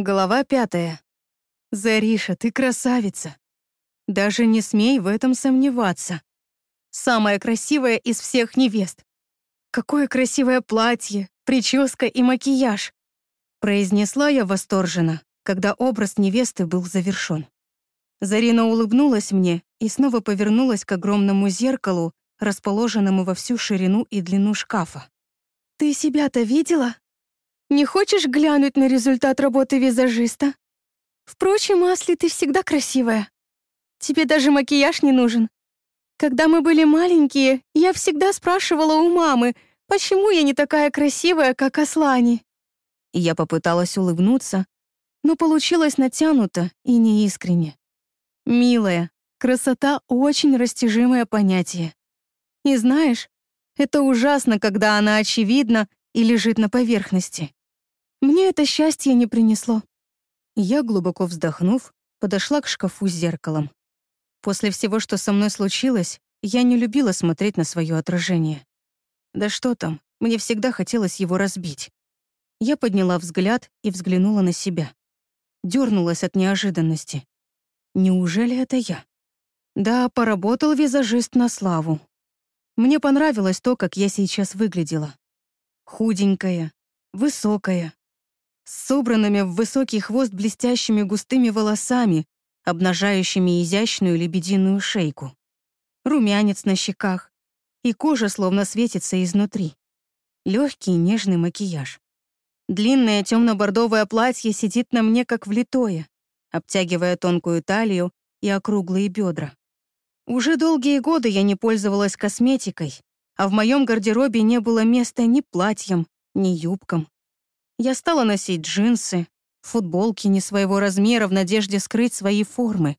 Глава пятая. «Зариша, ты красавица. Даже не смей в этом сомневаться. Самая красивая из всех невест. Какое красивое платье, прическа и макияж!» Произнесла я восторженно, когда образ невесты был завершён. Зарина улыбнулась мне и снова повернулась к огромному зеркалу, расположенному во всю ширину и длину шкафа. «Ты себя-то видела? Не хочешь глянуть на результат работы визажиста? Впрочем, Асли, ты всегда красивая. Тебе даже макияж не нужен. Когда мы были маленькие, я всегда спрашивала у мамы, почему я не такая красивая, как Аслани. Я попыталась улыбнуться, но получилось натянуто и неискренне. Милая, красота — очень растяжимое понятие. И знаешь, это ужасно, когда она очевидна и лежит на поверхности. Мне это счастье не принесло. Я, глубоко вздохнув, подошла к шкафу с зеркалом. После всего, что со мной случилось, я не любила смотреть на свое отражение. Да что там, мне всегда хотелось его разбить. Я подняла взгляд и взглянула на себя. Дёрнулась от неожиданности. Неужели это я? Да, поработал визажист на славу. Мне понравилось то, как я сейчас выглядела. Худенькая, высокая, с собранными в высокий хвост блестящими густыми волосами, обнажающими изящную лебединую шейку. Румянец на щеках, и кожа словно светится изнутри. Легкий нежный макияж. Длинное темно-бордовое платье сидит на мне как влитое обтягивая тонкую талию и округлые бедра. Уже долгие годы я не пользовалась косметикой, а в моем гардеробе не было места ни платьям, ни юбкам. Я стала носить джинсы, футболки не своего размера в надежде скрыть свои формы.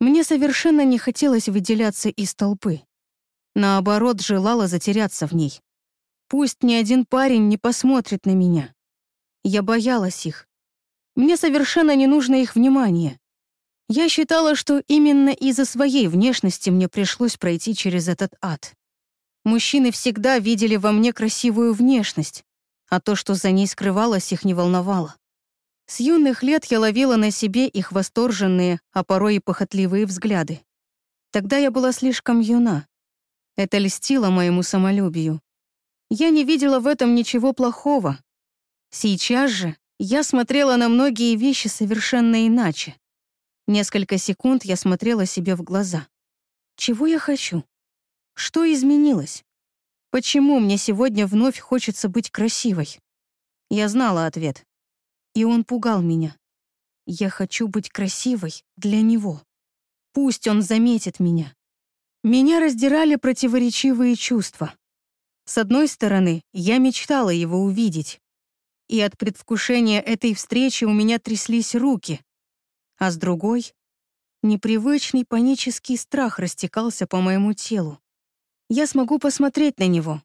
Мне совершенно не хотелось выделяться из толпы. Наоборот, желала затеряться в ней. Пусть ни один парень не посмотрит на меня. Я боялась их, мне совершенно не нужно их внимание. Я считала, что именно из-за своей внешности мне пришлось пройти через этот ад. Мужчины всегда видели во мне красивую внешность, а то, что за ней скрывалось, их не волновало. С юных лет я ловила на себе их восторженные, а порой и похотливые взгляды. Тогда я была слишком юна. Это льстило моему самолюбию. Я не видела в этом ничего плохого. Сейчас же я смотрела на многие вещи совершенно иначе. Несколько секунд я смотрела себе в глаза. Чего я хочу? Что изменилось? Почему мне сегодня вновь хочется быть красивой? Я знала ответ. И он пугал меня. Я хочу быть красивой для него. Пусть он заметит меня. Меня раздирали противоречивые чувства. С одной стороны, я мечтала его увидеть, и от предвкушения этой встречи у меня тряслись руки. А с другой — непривычный панический страх растекался по моему телу. Я смогу посмотреть на него.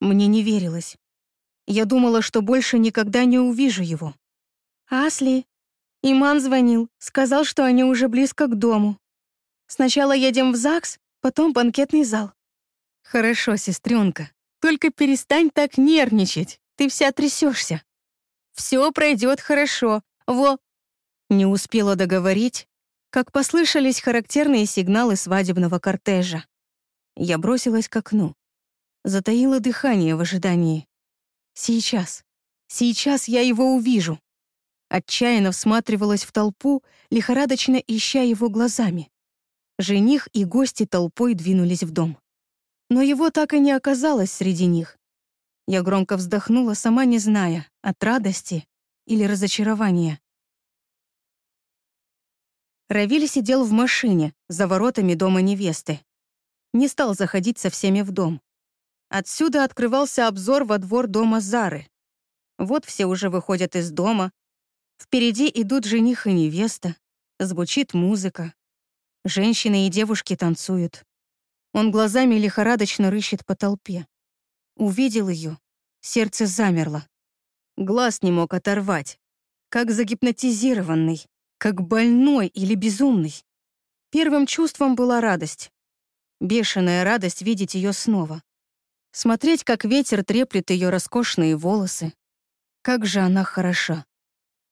Мне не верилось. Я думала, что больше никогда не увижу его. «Асли!» Иман звонил, сказал, что они уже близко к дому. Сначала едем в ЗАГС, потом банкетный зал. «Хорошо, сестренка, только перестань так нервничать, ты вся трясешься. Все пройдет хорошо. Во...» Не успела договорить, как послышались характерные сигналы свадебного кортежа. Я бросилась к окну. Затаила дыхание в ожидании. Сейчас. Сейчас я его увижу. Отчаянно всматривалась в толпу, лихорадочно ища его глазами. Жених и гости толпой двинулись в дом. Но его так и не оказалось среди них. Я громко вздохнула, сама не зная, от радости или разочарования. Равиль сидел в машине, за воротами дома невесты. Не стал заходить со всеми в дом. Отсюда открывался обзор во двор дома Зары. Вот все уже выходят из дома. Впереди идут жених и невеста. Звучит музыка. Женщины и девушки танцуют. Он глазами лихорадочно рыщет по толпе. Увидел ее, сердце замерло. Глаз не мог оторвать. Как загипнотизированный, как больной или безумный. Первым чувством была радость. Бешеная радость видеть ее снова. Смотреть, как ветер треплет ее роскошные волосы. Как же она хороша.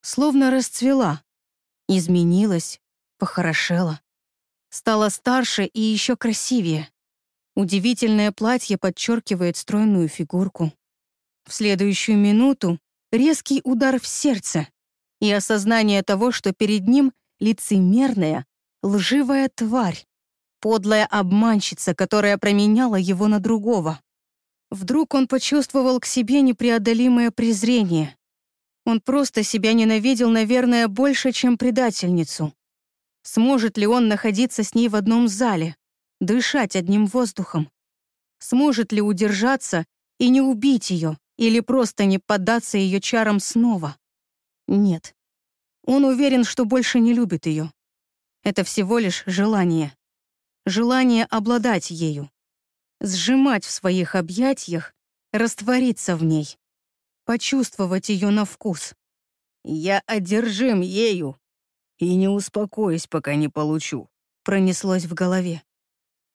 словно расцвела, изменилась, похорошела. Стала старше и еще красивее. Удивительное платье подчеркивает стройную фигурку. В следующую минуту резкий удар в сердце и осознание того, что перед ним лицемерная, лживая тварь, подлая обманщица, которая променяла его на другого. Вдруг он почувствовал к себе непреодолимое презрение. Он просто себя ненавидел, наверное, больше, чем предательницу. Сможет ли он находиться с ней в одном зале? дышать одним воздухом? Сможет ли удержаться и не убить ее, или просто не поддаться ее чарам снова? Нет. Он уверен, что больше не любит ее. Это всего лишь желание. Желание обладать ею. Сжимать в своих объятиях, раствориться в ней. Почувствовать ее на вкус. «Я одержим ею и не успокоюсь, пока не получу», пронеслось в голове.